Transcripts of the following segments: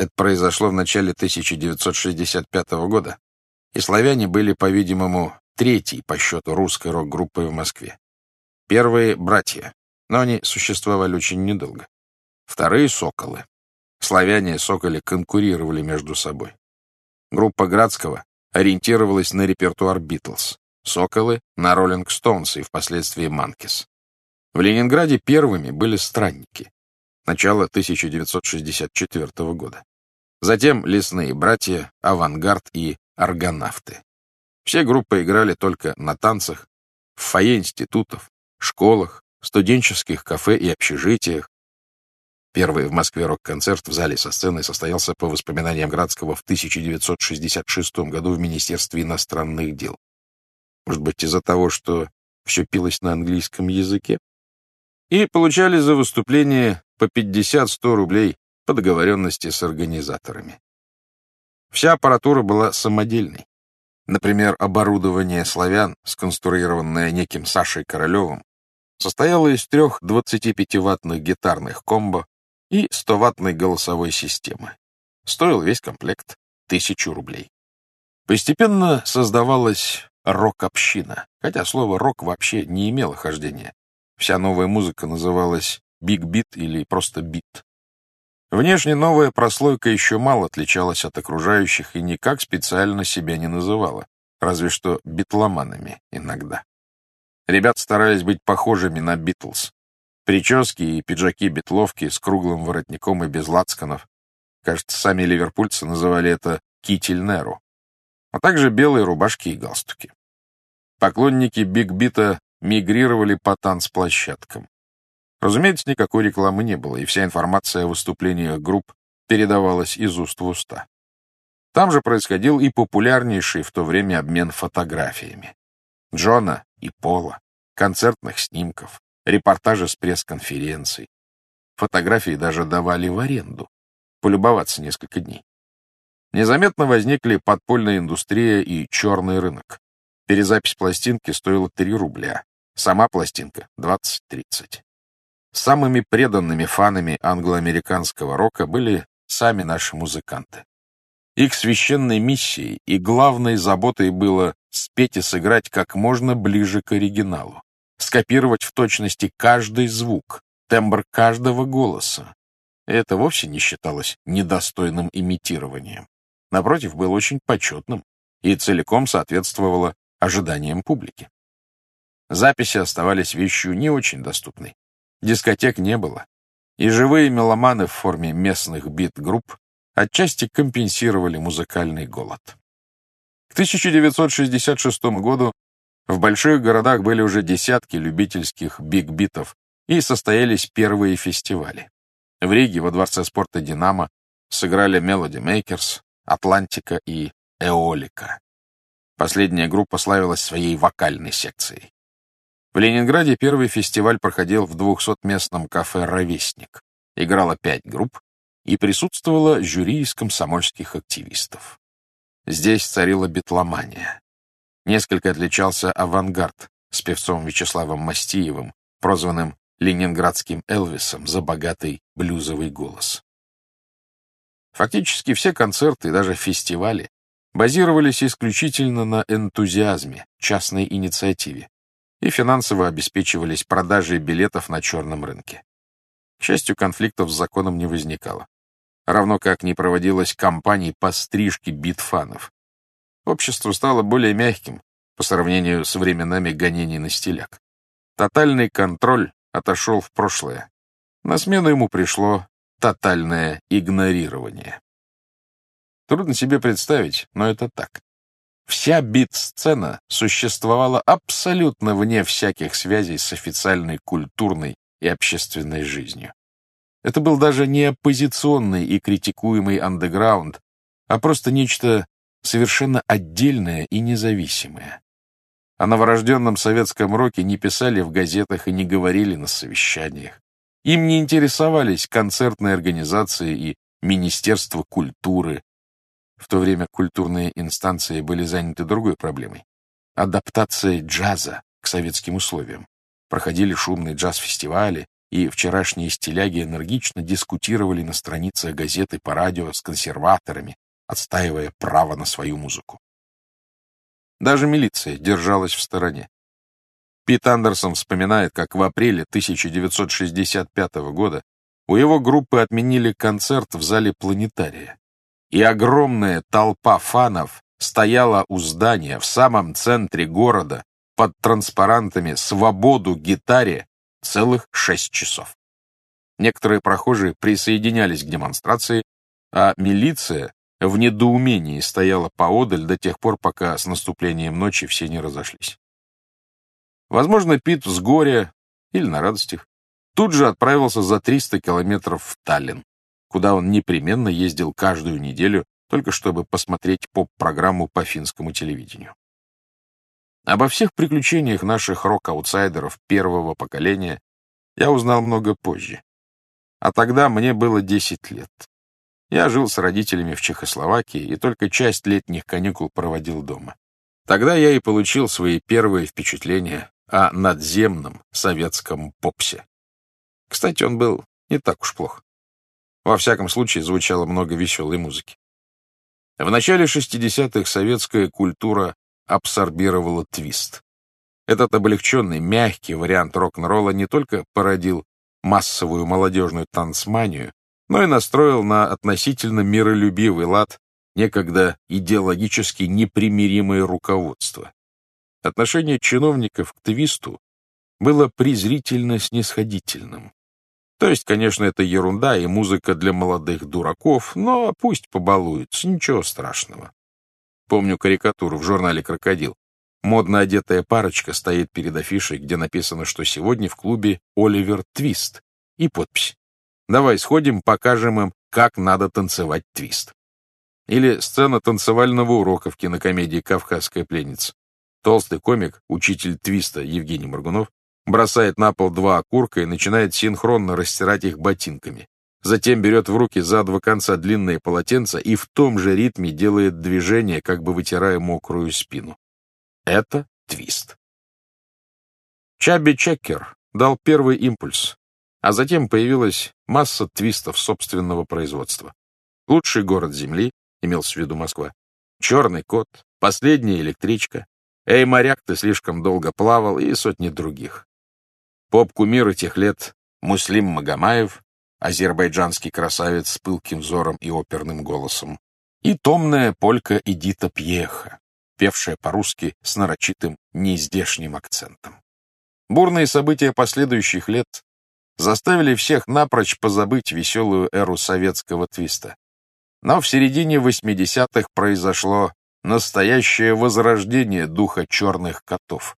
Это произошло в начале 1965 года, и славяне были, по-видимому, третьей по счету русской рок-группой в Москве. Первые — братья, но они существовали очень недолго. Вторые — соколы. Славяне и соколи конкурировали между собой. Группа Градского ориентировалась на репертуар Битлз, соколы — на Роллинг Стоунс и впоследствии Манкис. В Ленинграде первыми были странники. Начало 1964 года. Затем лесные братья, авангард и аргонавты. Все группы играли только на танцах, в фойе институтов, школах, студенческих кафе и общежитиях. Первый в Москве рок-концерт в зале со сценой состоялся по воспоминаниям Градского в 1966 году в Министерстве иностранных дел. Может быть, из-за того, что все пилось на английском языке? И получали за выступление по 50-100 рублей по договоренности с организаторами. Вся аппаратура была самодельной. Например, оборудование «Славян», сконструированное неким Сашей Королевым, состояло из трех 25-ваттных гитарных комбо и 100-ваттной голосовой системы. Стоил весь комплект тысячу рублей. Постепенно создавалась рок-община, хотя слово «рок» вообще не имело хождения. Вся новая музыка называлась биг-бит или просто бит. Внешне новая прослойка еще мало отличалась от окружающих и никак специально себя не называла, разве что битломанами иногда. Ребят старались быть похожими на Битлз. Прически и пиджаки-битловки с круглым воротником и без лацканов. Кажется, сами ливерпульцы называли это «китель Неру», а также белые рубашки и галстуки. Поклонники Биг-Бита мигрировали по танцплощадкам. Разумеется, никакой рекламы не было, и вся информация о выступлениях групп передавалась из уст в уста. Там же происходил и популярнейший в то время обмен фотографиями. Джона и Пола, концертных снимков, репортажи с пресс-конференций. Фотографии даже давали в аренду, полюбоваться несколько дней. Незаметно возникли подпольная индустрия и черный рынок. Перезапись пластинки стоила 3 рубля, сама пластинка — 20-30. Самыми преданными фанами англо-американского рока были сами наши музыканты. Их священной миссией и главной заботой было спеть и сыграть как можно ближе к оригиналу, скопировать в точности каждый звук, тембр каждого голоса. это вовсе не считалось недостойным имитированием. Напротив, было очень почетным и целиком соответствовало ожиданиям публики. Записи оставались вещью не очень доступной. Дискотек не было, и живые меломаны в форме местных бит-групп отчасти компенсировали музыкальный голод. К 1966 году в больших городах были уже десятки любительских биг-битов и состоялись первые фестивали. В Риге во Дворце спорта «Динамо» сыграли Melody Makers, Атлантика и Эолика. Последняя группа славилась своей вокальной секцией. В Ленинграде первый фестиваль проходил в 200-местном кафе «Ровесник». Играло пять групп, и присутствовало жюри из комсомольских активистов. Здесь царила битломания. Несколько отличался авангард с певцом Вячеславом Мастиевым, прозванным ленинградским Элвисом за богатый блюзовый голос. Фактически все концерты, даже фестивали, базировались исключительно на энтузиазме, частной инициативе, и финансово обеспечивались продажей билетов на черном рынке. К счастью, конфликтов с законом не возникало. Равно как не проводилась кампаний по стрижке битфанов. Общество стало более мягким по сравнению с временами гонений на стиляк. Тотальный контроль отошел в прошлое. На смену ему пришло тотальное игнорирование. Трудно себе представить, но это так. Вся бит-сцена существовала абсолютно вне всяких связей с официальной культурной и общественной жизнью. Это был даже не оппозиционный и критикуемый андеграунд, а просто нечто совершенно отдельное и независимое. О новорожденном советском роке не писали в газетах и не говорили на совещаниях. Им не интересовались концертные организации и Министерство культуры, в то время культурные инстанции были заняты другой проблемой — адаптацией джаза к советским условиям. Проходили шумные джаз-фестивали, и вчерашние стиляги энергично дискутировали на страницах газеты по радио с консерваторами, отстаивая право на свою музыку. Даже милиция держалась в стороне. Пит Андерсон вспоминает, как в апреле 1965 года у его группы отменили концерт в зале планетария, и огромная толпа фанов стояла у здания в самом центре города под транспарантами «Свободу гитаре» целых шесть часов. Некоторые прохожие присоединялись к демонстрации, а милиция в недоумении стояла поодаль до тех пор, пока с наступлением ночи все не разошлись. Возможно, Пит с горя или на радостях тут же отправился за 300 километров в Таллин, куда он непременно ездил каждую неделю, только чтобы посмотреть поп-программу по финскому телевидению. Обо всех приключениях наших рок-аутсайдеров первого поколения я узнал много позже. А тогда мне было 10 лет. Я жил с родителями в Чехословакии и только часть летних каникул проводил дома. Тогда я и получил свои первые впечатления о надземном советском попсе. Кстати, он был не так уж плох. Во всяком случае, звучало много веселой музыки. В начале 60-х советская культура абсорбировала твист. Этот облегченный, мягкий вариант рок-н-ролла не только породил массовую молодежную танцманию, но и настроил на относительно миролюбивый лад некогда идеологически непримиримое руководство. Отношение чиновников к твисту было презрительно снисходительным. То есть, конечно, это ерунда и музыка для молодых дураков, но пусть побалуются, ничего страшного. Помню карикатуру в журнале «Крокодил». Модно одетая парочка стоит перед афишей, где написано, что сегодня в клубе Оливер Твист, и подпись. Давай сходим, покажем им, как надо танцевать твист. Или сцена танцевального урока в кинокомедии «Кавказская пленница». Толстый комик, учитель твиста Евгений Моргунов, бросает на пол два окурка и начинает синхронно растирать их ботинками. Затем берет в руки за два конца длинные полотенца и в том же ритме делает движение, как бы вытирая мокрую спину. Это твист. Чаби Чеккер дал первый импульс, а затем появилась масса твистов собственного производства. Лучший город Земли, имелся в виду Москва, черный кот, последняя электричка, эй, моряк, ты слишком долго плавал и сотни других. Поп-кумир этих лет Муслим Магомаев, азербайджанский красавец с пылким взором и оперным голосом, и томная полька Эдита Пьеха, певшая по-русски с нарочитым неиздешним акцентом. Бурные события последующих лет заставили всех напрочь позабыть веселую эру советского твиста. Но в середине 80-х произошло настоящее возрождение духа черных котов.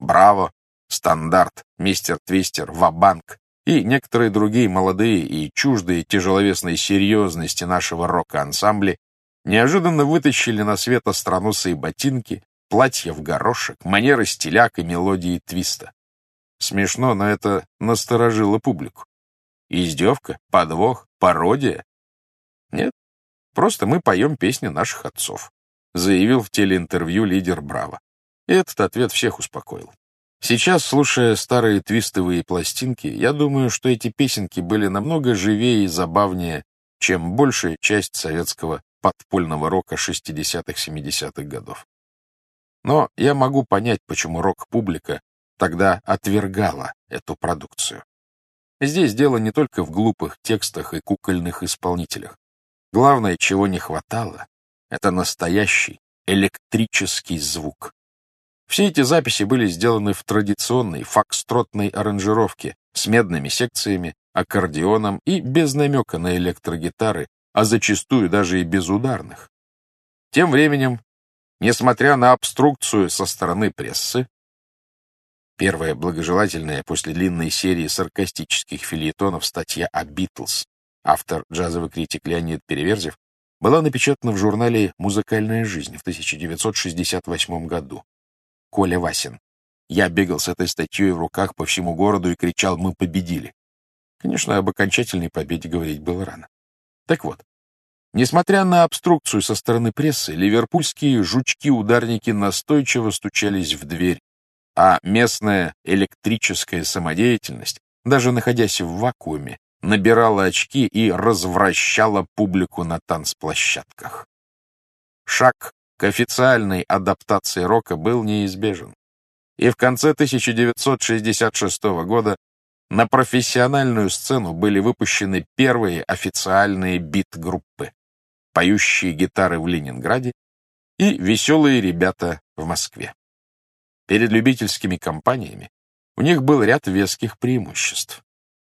Браво, Стандарт, Мистер Твистер, Вабанк и некоторые другие молодые и чуждые тяжеловесной серьезности нашего рока-ансамбля неожиданно вытащили на свет остроносые ботинки, платья в горошек, манеры стиляк и мелодии твиста. Смешно, но это насторожило публику. Издевка, подвох, пародия? Нет, просто мы поем песни наших отцов, заявил в телеинтервью лидер Браво. И этот ответ всех успокоил. Сейчас, слушая старые твистовые пластинки, я думаю, что эти песенки были намного живее и забавнее, чем большая часть советского подпольного рока 60-70-х годов. Но я могу понять, почему рок-публика тогда отвергала эту продукцию. Здесь дело не только в глупых текстах и кукольных исполнителях. Главное, чего не хватало, это настоящий электрический звук. Все эти записи были сделаны в традиционной фокстротной аранжировке с медными секциями, аккордеоном и без намека на электрогитары, а зачастую даже и без ударных. Тем временем, несмотря на обструкцию со стороны прессы, первая благожелательная после длинной серии саркастических фильетонов статья о «Битлз», автор джазовый критик Леонид Переверзев, была напечатана в журнале «Музыкальная жизнь» в 1968 году. Коля Васин. Я бегал с этой статьей в руках по всему городу и кричал «Мы победили!». Конечно, об окончательной победе говорить было рано. Так вот, несмотря на обструкцию со стороны прессы, ливерпульские жучки-ударники настойчиво стучались в дверь, а местная электрическая самодеятельность даже находясь в вакууме, набирала очки и развращала публику на танцплощадках. Шаг к официальной адаптации рока был неизбежен. И в конце 1966 года на профессиональную сцену были выпущены первые официальные бит-группы, поющие гитары в Ленинграде и веселые ребята в Москве. Перед любительскими компаниями у них был ряд веских преимуществ.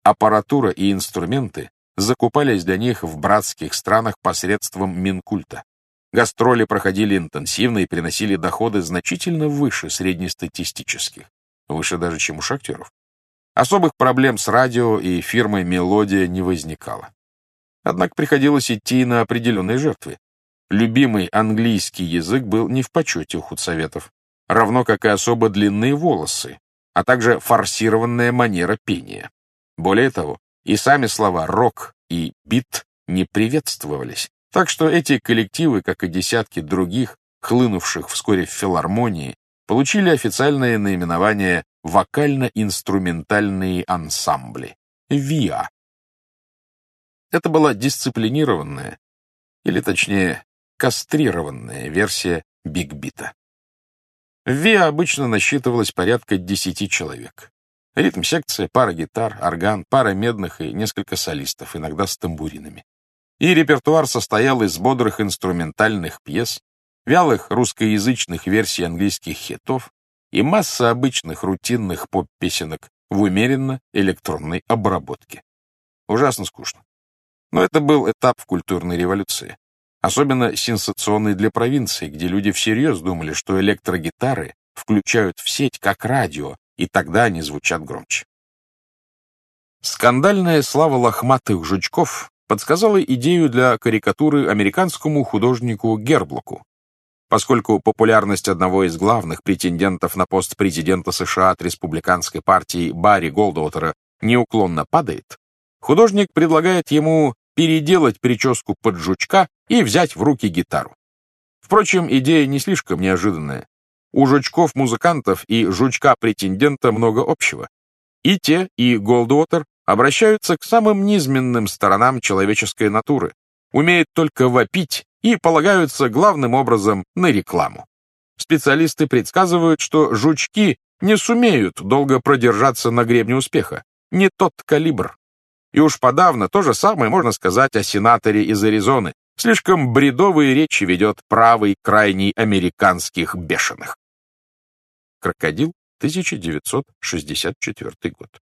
Аппаратура и инструменты закупались для них в братских странах посредством Минкульта. Гастроли проходили интенсивно и приносили доходы значительно выше среднестатистических, выше даже, чем у шахтеров. Особых проблем с радио и фирмой «Мелодия» не возникало. Однако приходилось идти на определенные жертвы. Любимый английский язык был не в почете у худсоветов, равно как и особо длинные волосы, а также форсированная манера пения. Более того, и сами слова «рок» и «бит» не приветствовались, так что эти коллективы, как и десятки других, хлынувших вскоре в филармонии, получили официальное наименование «вокально-инструментальные ансамбли» — ВИА. Это была дисциплинированная, или точнее, кастрированная версия бигбита. В ВИА обычно насчитывалось порядка десяти человек. Ритм-секция, пара гитар, орган, пара медных и несколько солистов, иногда с тамбуринами. И репертуар состоял из бодрых инструментальных пьес, вялых русскоязычных версий английских хитов и масса обычных рутинных поп-песенок в умеренно электронной обработке. Ужасно скучно. Но это был этап в культурной революции. Особенно сенсационный для провинции, где люди всерьез думали, что электрогитары включают в сеть как радио, и тогда они звучат громче. Скандальная слава лохматых жучков подсказала идею для карикатуры американскому художнику Герблоку. Поскольку популярность одного из главных претендентов на пост президента США от республиканской партии Барри Голдуотера неуклонно падает, художник предлагает ему переделать прическу под жучка и взять в руки гитару. Впрочем, идея не слишком неожиданная. У жучков-музыкантов и жучка-претендента много общего. И те, и Голдуотер обращаются к самым низменным сторонам человеческой натуры, умеют только вопить и полагаются главным образом на рекламу. Специалисты предсказывают, что жучки не сумеют долго продержаться на гребне успеха. Не тот калибр. И уж подавно то же самое можно сказать о сенаторе из Аризоны. Слишком бредовые речи ведет правый крайний американских бешеных. Крокодил, 1964 год.